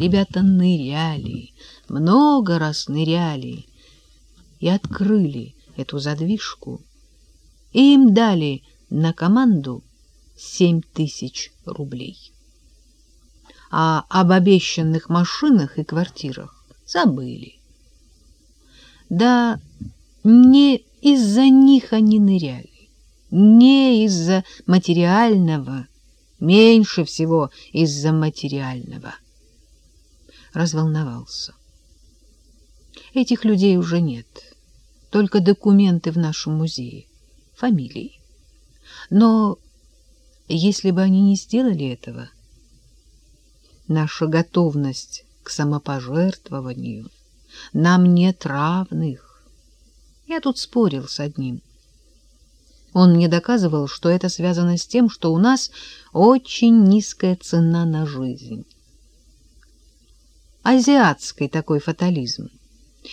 Ребята ныряли, много раз ныряли и открыли эту задвижку, и им дали на команду семь тысяч рублей. А об обещанных машинах и квартирах забыли. Да не из-за них они ныряли, не из-за материального, меньше всего из-за материального. Разволновался. Этих людей уже нет, только документы в нашем музее, фамилии. Но если бы они не сделали этого, наша готовность к самопожертвованию, нам нет равных. Я тут спорил с одним. Он мне доказывал, что это связано с тем, что у нас очень низкая цена на жизнь. Азиатский такой фатализм.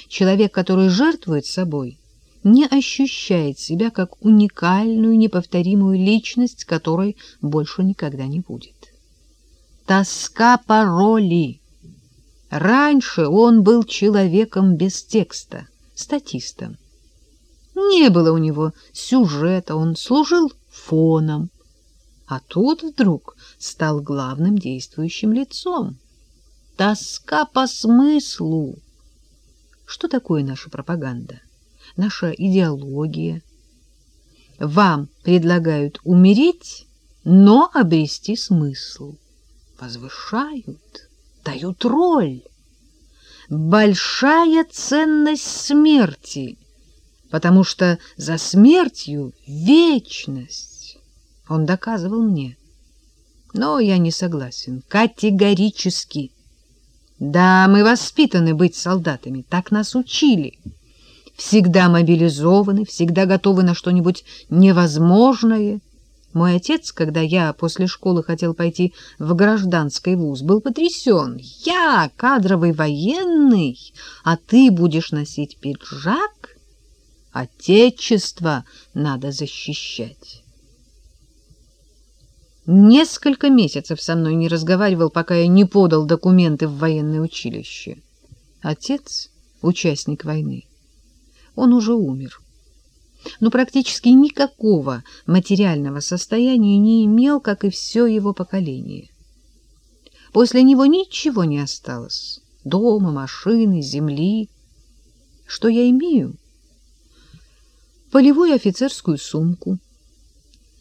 Человек, который жертвует собой, не ощущает себя как уникальную, неповторимую личность, которой больше никогда не будет. Тоска по роли. Раньше он был человеком без текста, статистом. Не было у него сюжета, он служил фоном. А тут вдруг стал главным действующим лицом. Тоска по смыслу. Что такое наша пропаганда? Наша идеология? Вам предлагают умереть, но обрести смысл. Возвышают, дают роль. Большая ценность смерти — потому что за смертью вечность. Он доказывал мне. Но я не согласен, категорически. Да, мы воспитаны быть солдатами, так нас учили. Всегда мобилизованы, всегда готовы на что-нибудь невозможное. Мой отец, когда я после школы хотел пойти в гражданский вуз, был потрясен. Я кадровый военный, а ты будешь носить пиджак? Отечество надо защищать. Несколько месяцев со мной не разговаривал, пока я не подал документы в военное училище. Отец — участник войны. Он уже умер. Но практически никакого материального состояния не имел, как и все его поколение. После него ничего не осталось. Дома, машины, земли. Что я имею? полевую офицерскую сумку.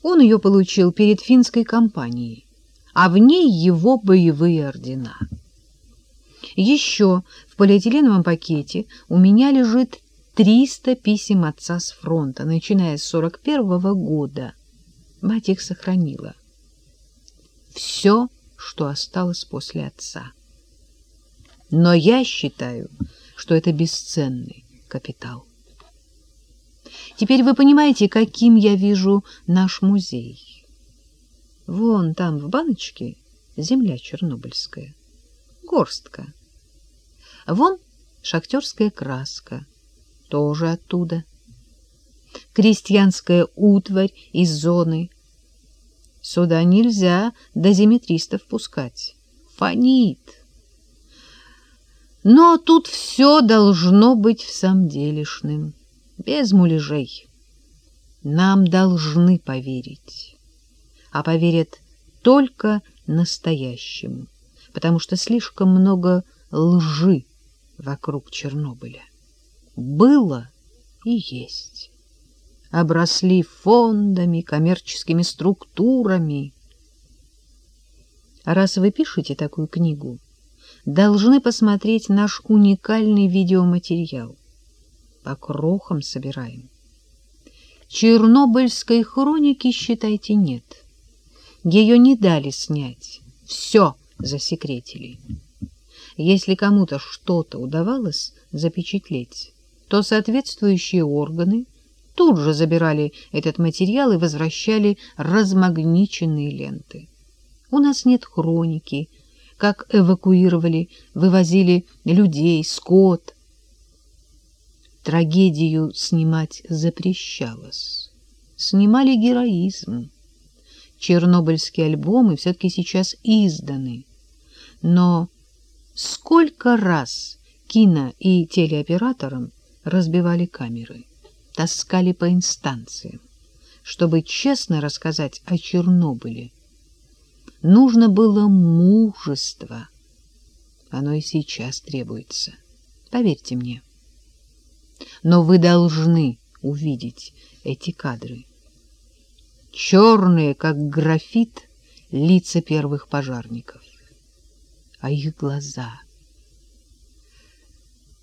Он ее получил перед финской кампанией, а в ней его боевые ордена. Еще в полиэтиленовом пакете у меня лежит 300 писем отца с фронта, начиная с 41 -го года. Мать их сохранила. Все, что осталось после отца. Но я считаю, что это бесценный капитал. Теперь вы понимаете, каким я вижу наш музей. Вон там в баночке земля чернобыльская, горстка. Вон шахтерская краска, тоже оттуда. Крестьянская утварь из зоны. Сюда нельзя дозиметристов пускать. Фонит. Но тут все должно быть в самом делешным без муляжей. Нам должны поверить, а поверят только настоящему, потому что слишком много лжи вокруг Чернобыля. Было и есть. Обросли фондами, коммерческими структурами. Раз вы пишете такую книгу, должны посмотреть наш уникальный видеоматериал по крохам собираем. Чернобыльской хроники, считайте, нет. Ее не дали снять. Все засекретили. Если кому-то что-то удавалось запечатлеть, то соответствующие органы тут же забирали этот материал и возвращали размагниченные ленты. У нас нет хроники, как эвакуировали, вывозили людей, скот, трагедию снимать запрещалось. Снимали героизм. Чернобыльские альбомы все-таки сейчас изданы. Но сколько раз кино- и телеоператорам разбивали камеры, таскали по инстанциям, чтобы честно рассказать о Чернобыле. Нужно было мужество. Оно и сейчас требуется. Поверьте мне. Но вы должны увидеть эти кадры. Черные, как графит, лица первых пожарников. А их глаза —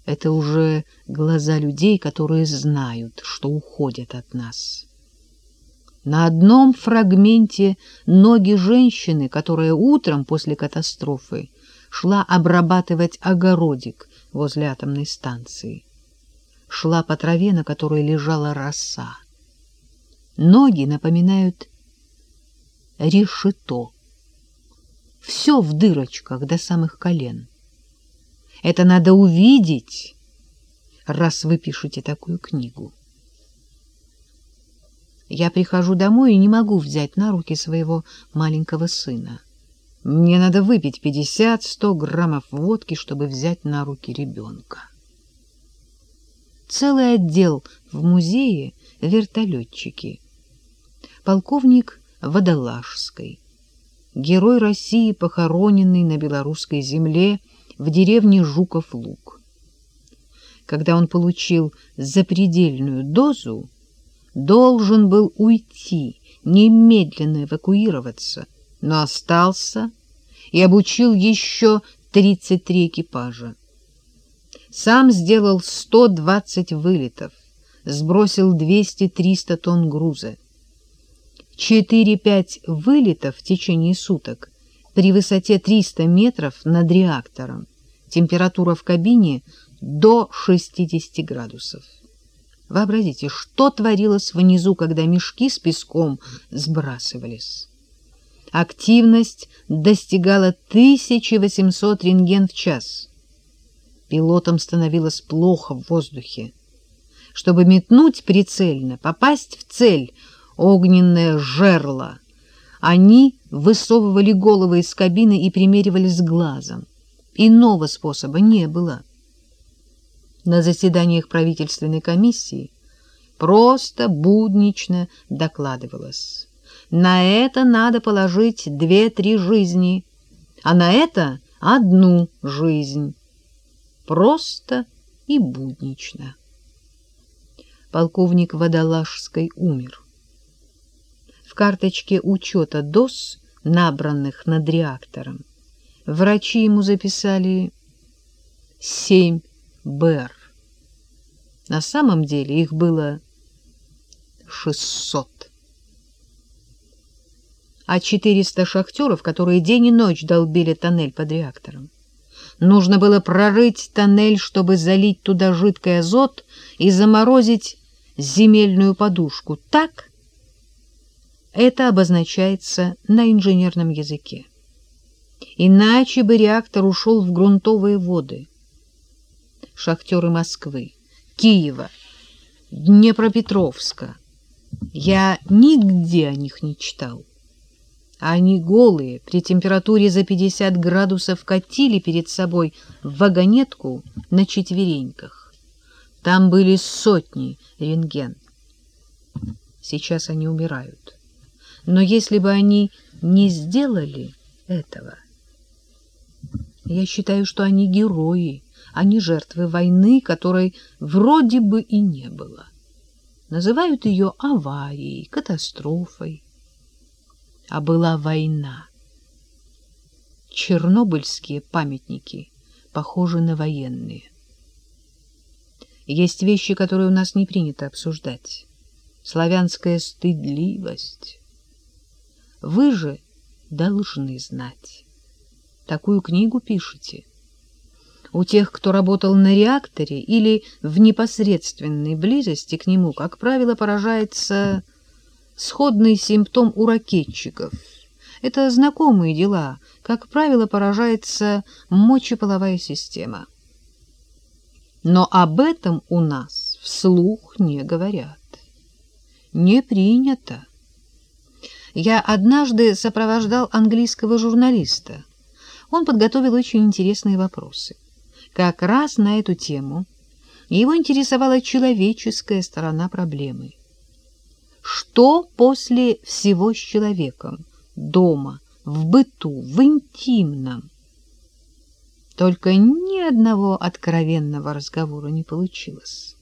это уже глаза людей, которые знают, что уходят от нас. На одном фрагменте ноги женщины, которая утром после катастрофы шла обрабатывать огородик возле атомной станции. Шла по траве, на которой лежала роса. Ноги напоминают решето. Все в дырочках до самых колен. Это надо увидеть, раз вы пишете такую книгу. Я прихожу домой и не могу взять на руки своего маленького сына. Мне надо выпить 50-100 граммов водки, чтобы взять на руки ребенка. Целый отдел в музее вертолетчики. Полковник Водолажской, герой России, похороненный на белорусской земле в деревне Жуков-Луг. Когда он получил запредельную дозу, должен был уйти, немедленно эвакуироваться, но остался и обучил еще 33 экипажа. Сам сделал 120 вылетов, сбросил 200-300 тонн груза. 4-5 вылетов в течение суток при высоте 300 метров над реактором. Температура в кабине до 60 градусов. Вообразите, что творилось внизу, когда мешки с песком сбрасывались. Активность достигала 1800 рентген в час. Пилотам становилось плохо в воздухе. Чтобы метнуть прицельно, попасть в цель, огненное жерло, они высовывали головы из кабины и примеривались глазом. Иного способа не было. На заседаниях правительственной комиссии просто буднично докладывалось. На это надо положить две-три жизни, а на это одну жизнь. Просто и буднично. Полковник Водолажской умер. В карточке учета доз, набранных над реактором, врачи ему записали семь БР. На самом деле их было шестьсот а 400 шахтеров, которые день и ночь долбили тоннель под реактором. Нужно было прорыть тоннель, чтобы залить туда жидкий азот и заморозить земельную подушку. Так это обозначается на инженерном языке. Иначе бы реактор ушел в грунтовые воды. Шахтеры Москвы, Киева, Днепропетровска. Я нигде о них не читал они голые, при температуре за 50 градусов катили перед собой вагонетку на четвереньках. Там были сотни рентген. Сейчас они умирают. Но если бы они не сделали этого, я считаю, что они герои, они жертвы войны, которой вроде бы и не было. Называют ее аварией, катастрофой а была война. Чернобыльские памятники похожи на военные. Есть вещи, которые у нас не принято обсуждать. Славянская стыдливость. Вы же должны знать. Такую книгу пишете. У тех, кто работал на реакторе или в непосредственной близости к нему, как правило, поражается сходный симптом у ракетчиков. Это знакомые дела, как правило, поражается мочеполовая система. Но об этом у нас вслух не говорят. Не принято. Я однажды сопровождал английского журналиста. Он подготовил очень интересные вопросы. как раз на эту тему его интересовала человеческая сторона проблемы. Что после всего с человеком, дома, в быту, в интимном? Только ни одного откровенного разговора не получилось.